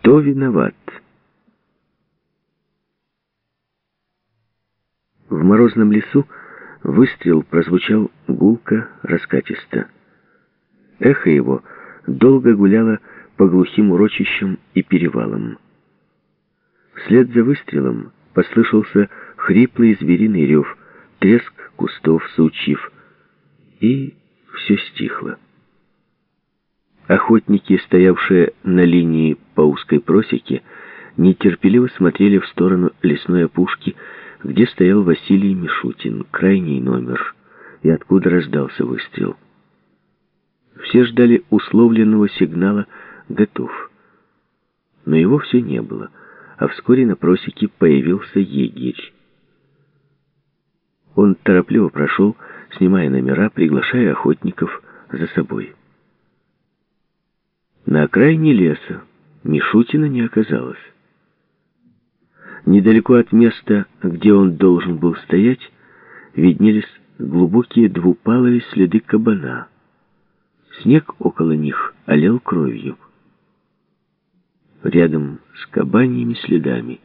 Кто виноват? В морозном лесу выстрел прозвучал гулко, раскатисто. Эхо его долго гуляло по глухим урочищам и перевалам. Вслед за выстрелом послышался хриплый звериный рев, треск кустов, сучьев, и все стихло. Охотники, стоявшие на линии по узкой просеке, нетерпеливо смотрели в сторону лесной опушки, где стоял Василий Мишутин, крайний номер, и откуда раздался выстрел. Все ждали условленного сигнала «Готов». Но его все не было, а вскоре на просеке появился егерь. Он торопливо прошел, снимая номера, приглашая охотников за собой. На окраине леса Мишутина не оказалось. Недалеко от места, где он должен был стоять, виднелись глубокие двупалые следы кабана. Снег около них олел кровью. Рядом с кабаньими следами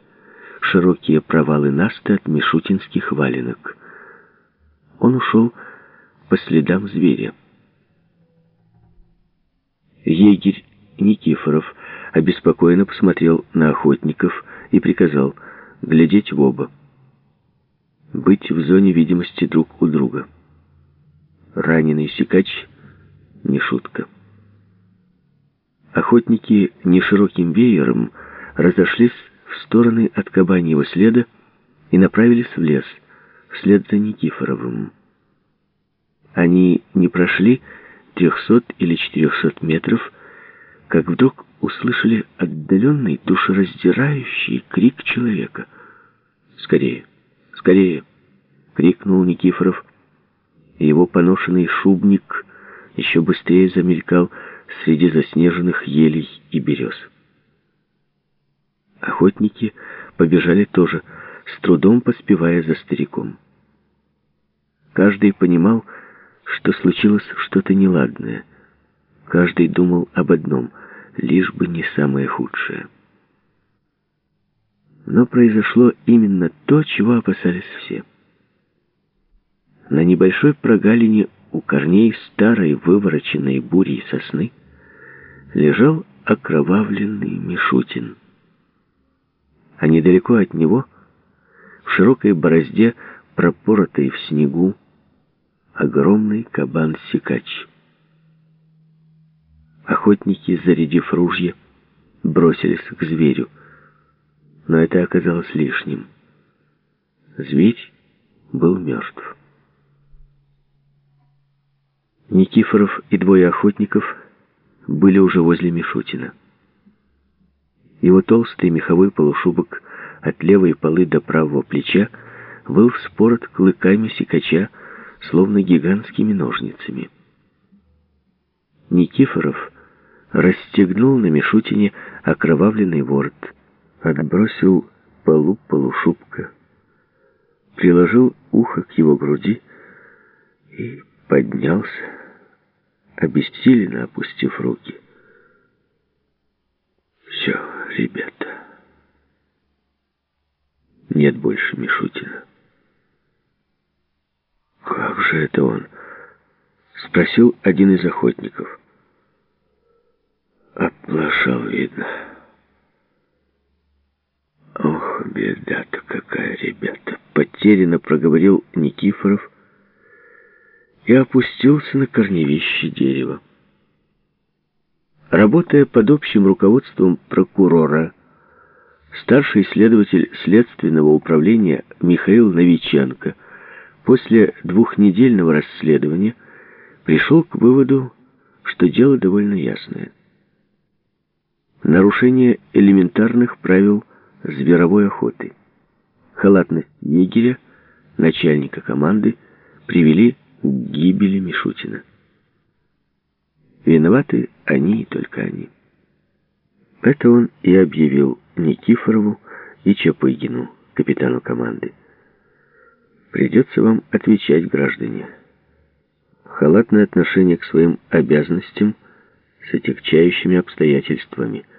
широкие провалы наста от мишутинских валенок. Он ушел по следам зверя. Егерь Никифоров обеспокоенно посмотрел на охотников и приказал глядеть в оба. Быть в зоне видимости друг у друга. Раненый сикач — не шутка. Охотники нешироким веером разошлись в стороны от кабаньего следа и направились в лес, вслед за Никифоровым. Они не прошли трехсот или четырехсот метров, как вдруг услышали отдаленный, душераздирающий крик человека. «Скорее! Скорее!» — крикнул Никифоров. Его поношенный шубник еще быстрее замелькал среди заснеженных елей и берез. Охотники побежали тоже, с трудом поспевая за стариком. Каждый понимал, что случилось что-то неладное. Каждый думал об одном — лишь бы не самое худшее. Но произошло именно то, чего опасались все. На небольшой прогалине у корней старой вывороченной бурей сосны лежал окровавленный Мишутин. А недалеко от него, в широкой борозде, пропоротой в снегу, огромный кабан-сикач — Охотники, зарядив ружья, бросились к зверю. Но это оказалось лишним. Зверь был мертв. Никифоров и двое охотников были уже возле Мишутина. Его толстый меховой полушубок от левой полы до правого плеча был вспорот клыками сикача, словно гигантскими ножницами. Никифоров расстегнул на Мишутине окровавленный ворот, отбросил полу полушубка, приложил ухо к его груди и поднялся, обессиленно опустив руки. «Все, ребята, нет больше Мишутина». «Как же это он?» — спросил один из охотников. Оплошал, видно. Ох, беда-то какая, ребята. Потерянно проговорил Никифоров и опустился на корневище дерева. Работая под общим руководством прокурора, старший следователь следственного управления Михаил Новиченко после двухнедельного расследования пришел к выводу, что дело довольно ясное нарушение элементарных правил зверовой охоты. Халатность егеря, начальника команды, привели к гибели Мишутина. Виноваты они и только они. Это он и объявил Никифорову и Чапыгину, капитану команды. Придется вам отвечать, граждане. Халатное отношение к своим обязанностям с отягчающими обстоятельствами –